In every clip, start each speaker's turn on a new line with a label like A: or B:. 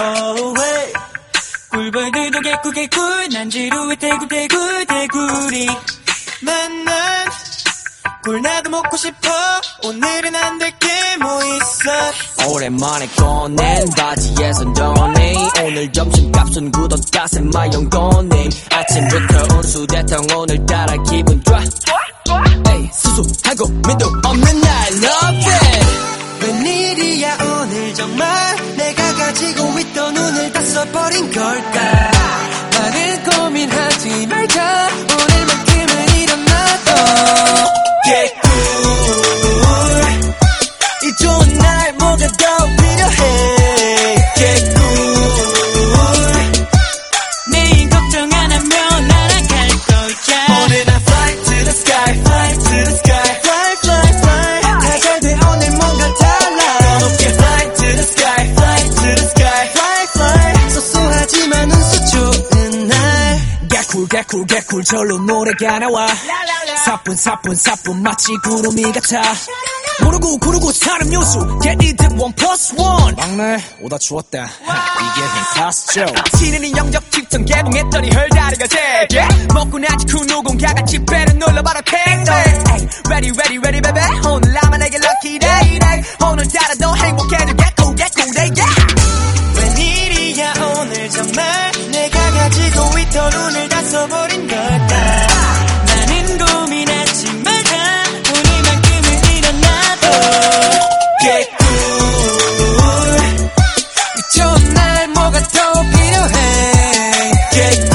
A: Oh hey. 꿀벌들도 개꿀개꿀 난 지루해 대구대구 대구리 만난 꿀 나도 먹고 싶어. 오늘은 안 될 게 뭐 있어?
B: 오랜만에 꺼낸 바지에선 연애 오늘 점심값은 굳었다세 마영 꺼네. 아침부터 온수대탕 오늘따라 기분 좋아. 수수하고 믿음 없는 날 love it
A: 정말 내가 가지고 있던 눈을 다 써버린 걸까 개꿀 개꿀
B: 절로 노래가 나와. 사뿐 사뿐 사뿐 마치 구름이 같아. 모르고 구르고 사는 요수 Get it one plus one. 막내 오다 추웠다. 이게 행 카스죠 신인이 영적 집중 개봉했더니 헐다리가 세개. 먹고 나지 그 누군가가 집배를 눌러봐라 팽팽 Ready ready
A: 써버린 걸까? 나는 고민하지 마라 오늘만큼은 일어나도 개꿀. 이 좋은 날 뭐가 더 필요해? 개꿀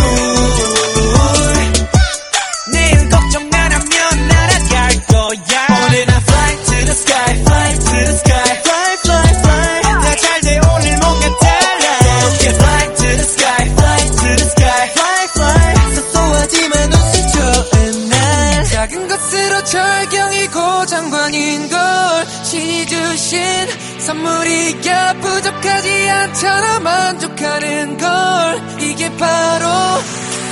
A: 절경이고 장관인걸 신이 주신 선물이야 부족하지 않잖아 만족하는 걸 이게 바로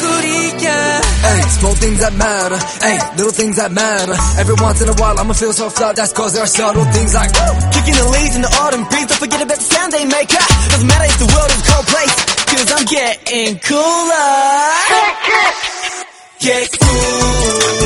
A: 꿀이야
C: Hey, small things that matter. Hey, little things that matter. Every once in a while, I'ma feel so flat. That's cause there are subtle things like
B: Kicking the leaves in the autumn breeze Don't forget about the sound they make ah, Doesn't matter if the world is a cold place Cause I'm getting cooler
A: 개꿀